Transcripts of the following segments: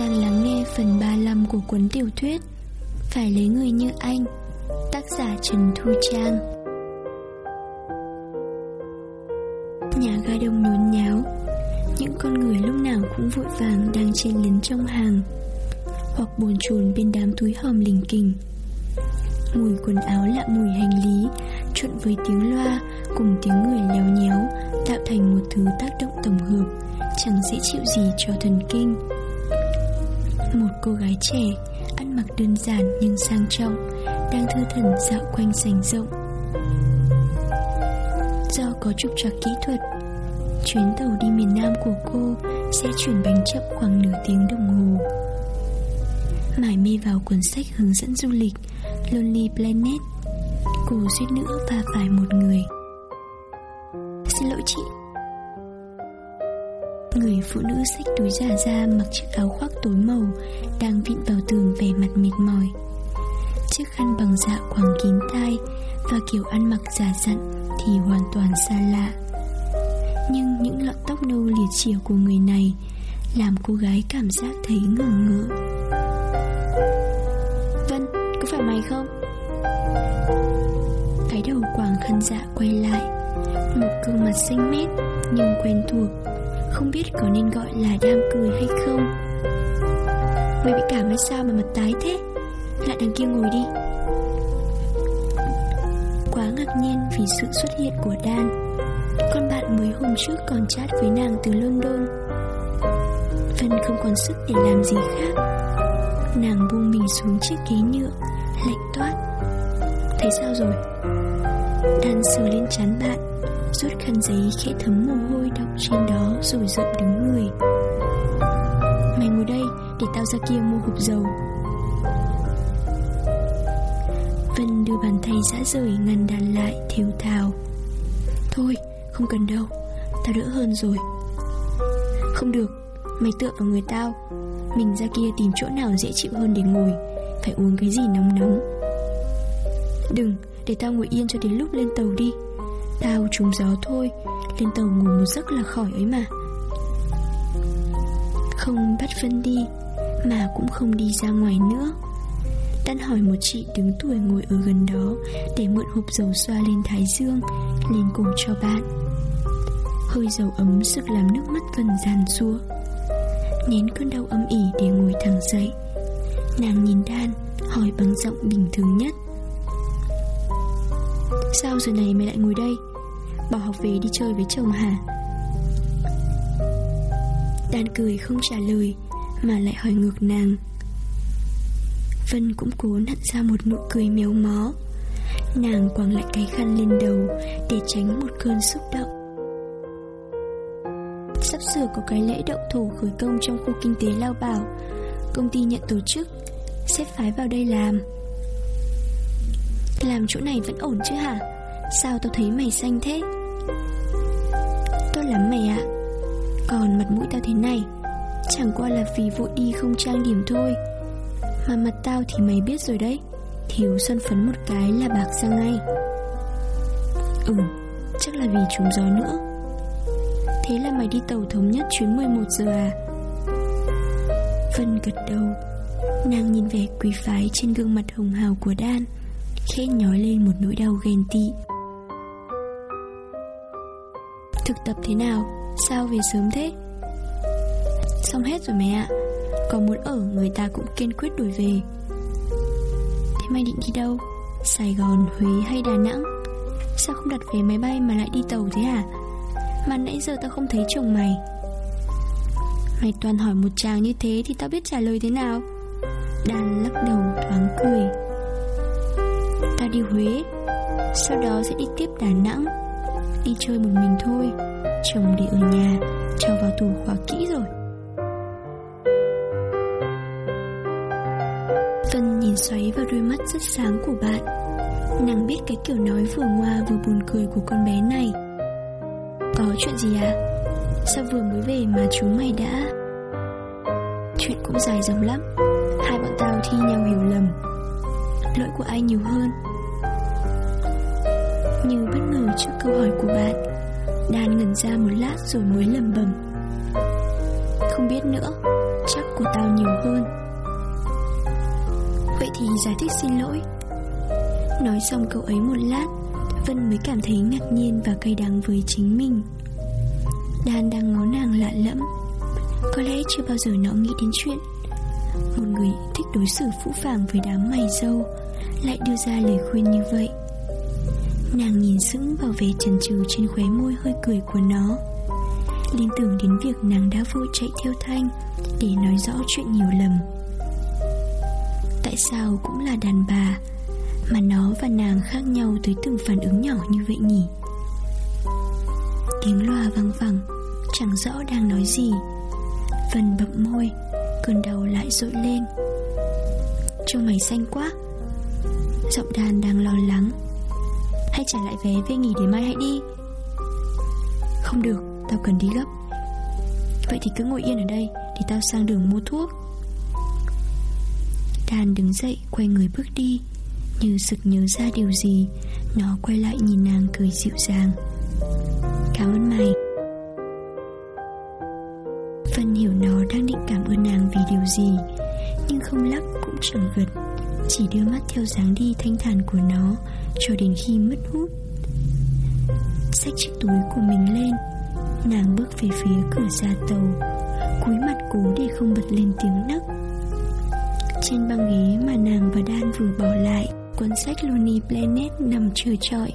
Đang lắng nghe phần 35 của cuốn tiểu thuyết Phải lấy người như anh, Tác giả Trần Thu Trang. Nhà ga đông nhốn nháo, Những con người lúc nào cũng vội vàng đang chen lấn trong hàng, Hoặc bồn chồn bên đám túi hòm lình kình Mùi quần áo lạ mùi hành lý, Trộn với tiếng loa Cùng tiếng người léo nhéo Tạo thành một thứ tác động tổng hợp, Chẳng dễ chịu gì cho thần kinh. Một cô gái trẻ, Ăn mặc đơn giản nhưng sang trọng, Đang thư thần dạo quanh sành rộng. Do có trục trặc kỹ thuật, Chuyến tàu đi miền Nam của cô Sẽ chuyển bánh chậm khoảng nửa tiếng đồng hồ. Mải mê vào cuốn sách hướng dẫn du lịch Lonely Planet Cô suýt nữa va phải một người. Xin lỗi chị. Người phụ nữ xách túi giả ra mặc chiếc áo khoác tối màu Đang vịn vào tường vẻ mặt mệt mỏi. Chiếc khăn bằng dạ quàng kín tai Và kiểu ăn mặc giả dặn thì hoàn toàn xa lạ. Nhưng những lọn tóc nâu liệt chìa của người này Làm cô gái cảm giác thấy ngờ ngỡ Vân, có phải mày không? Cái đầu quàng khăn dạ quay lại Một gương mặt xinh mét Nhưng quen thuộc. Không biết có nên gọi là đang cười hay không. Mày bị cảm hay sao mà mặt tái thế? Lại đằng kia ngồi đi. Quá ngạc nhiên vì sự xuất hiện của Dan. Con bạn mới hôm trước còn chat với nàng từ London. Vân không còn sức để làm gì khác. Nàng buông mình xuống chiếc ghế nhựa, Lạnh toát. Thấy sao rồi? Dan sờ lên chán bạn, Rút khăn giấy khẽ thấm mồ hôi đọng trên đó Rồi giận đứng người. Mày ngồi đây để tao ra kia mua hộp dầu. Vân đưa bàn tay dã rời ngăn đàn lại thiếu thào. Thôi, không cần đâu, Tao đỡ hơn rồi. Không được, Mày tựa vào người tao. Mình ra kia tìm chỗ nào dễ chịu hơn để ngồi, Phải uống cái gì nóng nóng. Đừng, Để tao ngồi yên cho đến lúc lên tàu đi. Tao trúng gió thôi, Lên tàu ngủ một giấc là khỏi ấy mà. Không bắt Vân đi, Mà cũng không đi ra ngoài nữa. Đan hỏi một chị đứng tuổi ngồi ở gần đó, Để mượn hộp dầu xoa lên thái dương, Lên cổ cho bạn. Hơi dầu ấm sức làm nước mắt Vân giàn rua Nén cơn đau âm ỉ để ngồi thẳng dậy. Nàng nhìn Đan, Hỏi bằng giọng bình thường nhất. Sao giờ này mày lại ngồi đây? Bỏ học về đi chơi với chồng hả? Đan cười không trả lời, Mà lại hỏi ngược nàng. Vân cũng cố nặn ra một nụ cười méo mó. Nàng quàng lại cái khăn lên đầu Để tránh một cơn xúc động. Sắp sửa có cái lễ động thổ khởi công trong khu kinh tế Lao Bảo, Công ty nhận tổ chức, Xếp phái vào đây làm. Làm chỗ này vẫn ổn chứ hả? Sao tao thấy mày xanh thế? Lắm mày ạ. Còn mặt mũi tao thế này, Chẳng qua là vì vội đi không trang điểm thôi. Mà mặt tao thì mày biết rồi đấy, Thiếu son phấn một cái là bạc ra ngay. Ừ Chắc là vì trúng gió nữa. Thế là mày đi tàu thống nhất chuyến 11 giờ à? Vân gật đầu, Nàng nhìn vẻ quý phái trên gương mặt hồng hào của Đan Khẽ nhói lên một nỗi đau ghen tị. Thực tập thế nào? Sao về sớm thế? Xong hết rồi mẹ ạ. Còn muốn ở người ta cũng kiên quyết đuổi về. Thế mày định đi đâu? Sài Gòn, Huế hay Đà Nẵng? Sao không đặt vé máy bay mà lại đi tàu thế hả? Mà nãy giờ tao không thấy chồng mày. Mày toàn hỏi một chàng như thế Thì tao biết trả lời thế nào? Đàn lắc đầu thoáng cười. Tao đi Huế. Sau đó sẽ đi tiếp Đà Nẵng. Đi chơi một mình thôi. Chồng để ở nhà, Cho vào tủ khóa kỹ rồi. Vân nhìn xoáy vào đôi mắt rất sáng của bạn. Nàng biết cái kiểu nói vừa ngoa vừa buồn cười của con bé này. Có chuyện gì à? Sao vừa mới về mà chúng mày đã? Chuyện cũng dài dòng lắm. Hai bọn tao thi nhau hiểu lầm. Lỗi của ai nhiều hơn? Như bất ngờ trước câu hỏi của bạn, Đan ngẩn ra một lát rồi mới lầm bầm Không biết nữa, Chắc của tao nhiều hơn. Vậy thì giải thích xin lỗi. Nói xong câu ấy một lát, Vân mới cảm thấy ngạc nhiên và cay đắng với chính mình. Đan đang ngó nàng lạ lẫm. Có lẽ chưa bao giờ nó nghĩ đến chuyện Một người thích đối xử phũ phàng với đám mày dâu Lại đưa ra lời khuyên như vậy. Nàng nhìn sững vào vẻ chần chừ trên khóe môi hơi cười của nó. Liên tưởng đến việc nàng đã vội chạy theo Thanh Để nói rõ chuyện nhiều lầm. Tại sao cũng là đàn bà, Mà nó và nàng khác nhau tới từng phản ứng nhỏ như vậy nhỉ? Tiếng loa vang vẳng, Chẳng rõ đang nói gì. Vân bậm môi, Cơn đầu lại dội lên. Trông mày xanh quá. Giọng đàn đang lo lắng. Hãy trả lại vé về nghỉ để mai hãy đi. Không được, Tao cần đi gấp. Vậy thì cứ ngồi yên ở đây, Để tao sang đường mua thuốc. Đàn đứng dậy, quay người bước đi. Như sực nhớ ra điều gì, Nó quay lại nhìn nàng cười dịu dàng. Cảm ơn mày. Vân hiểu nó đang định cảm ơn nàng vì điều gì, Nhưng không lắc cũng chẳng gật. Chỉ đưa mắt theo dáng đi thanh thản của nó Cho đến khi mất hút. Xách chiếc túi của mình lên, Nàng bước về phía cửa ra tàu, Cúi mặt cố để không bật lên tiếng nấc. Trên băng ghế mà nàng và Đan vừa bỏ lại, Cuốn sách Lonely Planet nằm chờ trọi.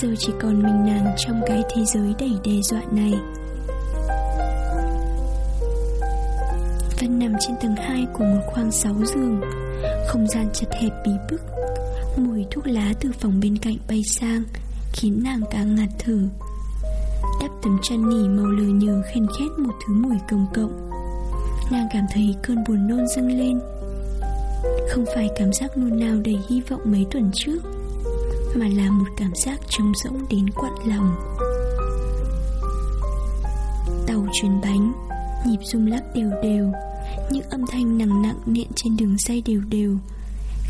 Giờ chỉ còn mình nàng trong cái thế giới đầy đe dọa này. Vân nằm trên tầng 2 của một khoang 6 giường. Không gian chật hẹp bí bức. Mùi thuốc lá từ phòng bên cạnh bay sang, Khiến nàng càng ngạt thở. Đắp tấm chăn nỉ màu lờ nhờ khen khét một thứ mùi công cộng. Nàng cảm thấy cơn buồn nôn dâng lên. Không phải cảm giác nôn nào đầy hy vọng mấy tuần trước, Mà là một cảm giác trống rỗng đến quặn lòng. Tàu chuyến bánh, Nhịp rung lắc đều đều. Những âm thanh nặng nặng nện trên đường dây đều đều.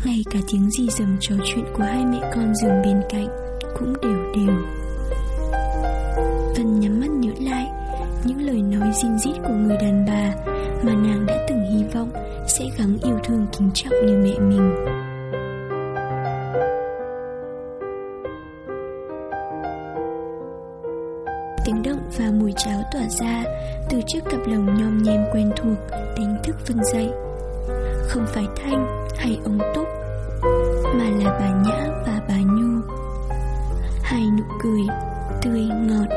Ngay cả tiếng gì dầm trò chuyện của hai mẹ con giường bên cạnh Cũng đều đều. Vân nhắm mắt nhớ lại Những lời nói zin rít của người đàn bà Mà nàng đã từng hy vọng Sẽ gắng yêu thương kính trọng như mẹ mình. Tỏa ra Từ chiếc cặp lồng nhom nhem quen thuộc, Đánh thức Vân dậy. Không phải Thanh hay ông Túc, Mà là bà Nhã và bà Nhu. Hai nụ cười Tươi ngọt.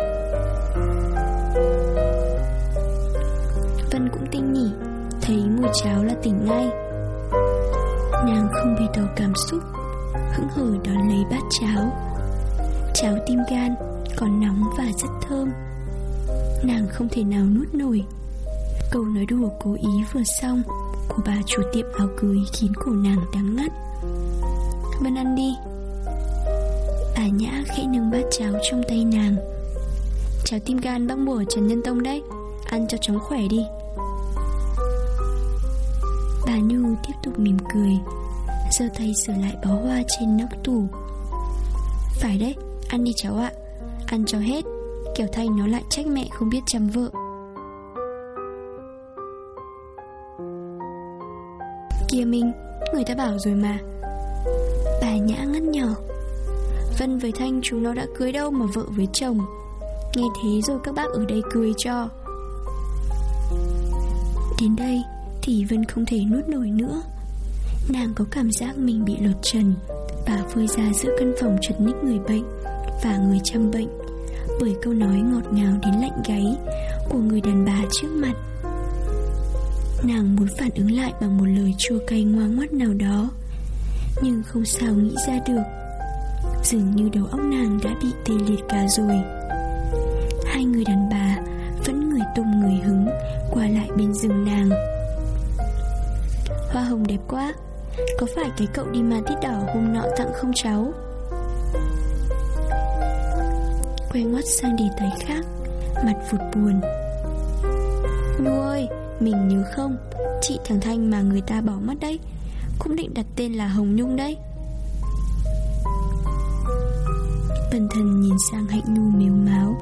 Vân cũng tinh nhỉ Thấy mùi cháo là tỉnh ngay. Nàng không bày tỏ cảm xúc, Hững hờ đón lấy bát cháo. Cháo tim gan Còn nóng và rất thơm. Nàng không thể nào nuốt nổi. Câu nói đùa cố ý vừa xong Của bà chủ tiệm áo cưới Khiến cổ nàng đắng ngắt. Vân ăn đi. Bà Nhã khẽ nâng bát cháo trong tay nàng. Cháo tim gan bác bùa Trần Nhân Tông đấy. Ăn cho chóng khỏe đi. Bà Nhu tiếp tục mỉm cười giơ tay sửa lại bó hoa trên nóc tủ. Phải đấy, ăn đi cháu ạ. Ăn cho hết kẻo Thanh nó lại trách mẹ không biết chăm vợ. Kia mình, người ta bảo rồi mà. Bà Nhã ngất nhỏ. Vân với Thanh chúng nó đã cưới đâu mà vợ với chồng? Nghe thế rồi các bác ở đây cười cho. Đến đây thì Vân không thể nuốt nổi nữa. Nàng có cảm giác mình bị lột trần. Và vơi ra giữa căn phòng chật ních người bệnh Và người chăm bệnh. Bởi câu nói ngọt ngào đến lạnh gáy Của người đàn bà trước mặt. Nàng muốn phản ứng lại bằng một lời chua cay ngoa ngoắt nào đó, Nhưng không sao nghĩ ra được. Dường như đầu óc nàng đã bị tê liệt cả rồi. Hai người đàn bà Vẫn người tung người hứng Qua lại bên giường nàng. Hoa hồng đẹp quá, Có phải cái cậu đi mà tít đỏ hôm nọ tặng không cháu? Quay ngoắt sang đề tài khác, Mặt vụt buồn. Nhu ơi, Mình nhớ không? Chị thằng Thanh mà người ta bỏ mất đấy. Cũng định đặt tên là Hồng Nhung đấy. Bần thần nhìn sang hạnh nhu mếu máu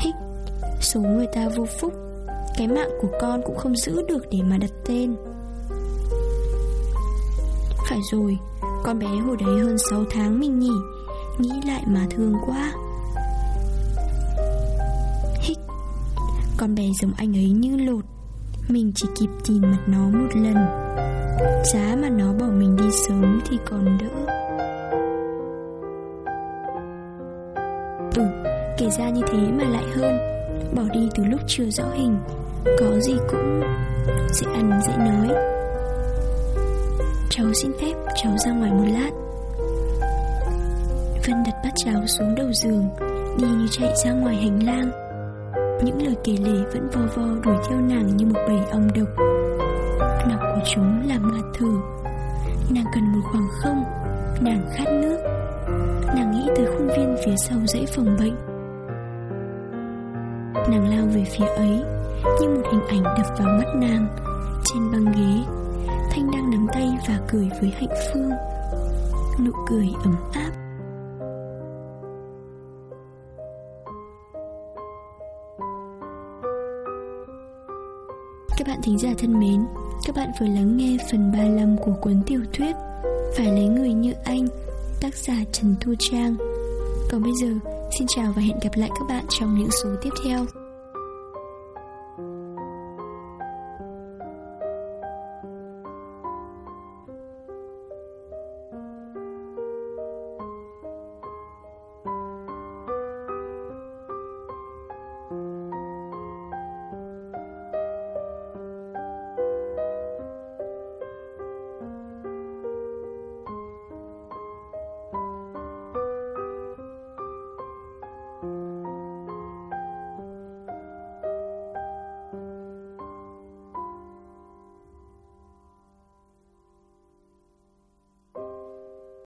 Hích, Số người ta vô phúc. Cái mạng của con cũng không giữ được để mà đặt tên. Phải rồi, Con bé hồi đấy hơn 6 tháng mình nhỉ Nghĩ lại mà thương quá. Con bé giống anh ấy như lột Mình chỉ kịp nhìn mặt nó một lần. Giá mà nó bỏ mình đi sớm thì còn đỡ. Ừ, kể ra như thế mà lại hơn. Bỏ đi từ lúc chưa rõ hình. Có gì cũng dễ ăn dễ nói. Cháu xin phép cháu ra ngoài một lát. Vân đặt bát cháo xuống đầu giường Đi như chạy ra ngoài hành lang. Những lời kể lể vẫn vo vo đuổi theo nàng như một bầy ong độc. Nọc của chúng làm ngạt thở Nàng cần một khoảng không, Nàng khát nước. Nàng nghĩ tới khuôn viên phía sau dãy phòng bệnh. Nàng lao về phía ấy, Như một hình ảnh đập vào mắt nàng. Trên băng ghế, Thanh đang nắm tay và cười với hạnh phương Nụ cười ấm áp. Thính giả thân mến, Các bạn vừa lắng nghe phần 35 của cuốn tiểu thuyết Phải lấy người như anh, Tác giả Trần Thu Trang. Còn bây giờ, Xin chào và hẹn gặp lại các bạn trong những số tiếp theo.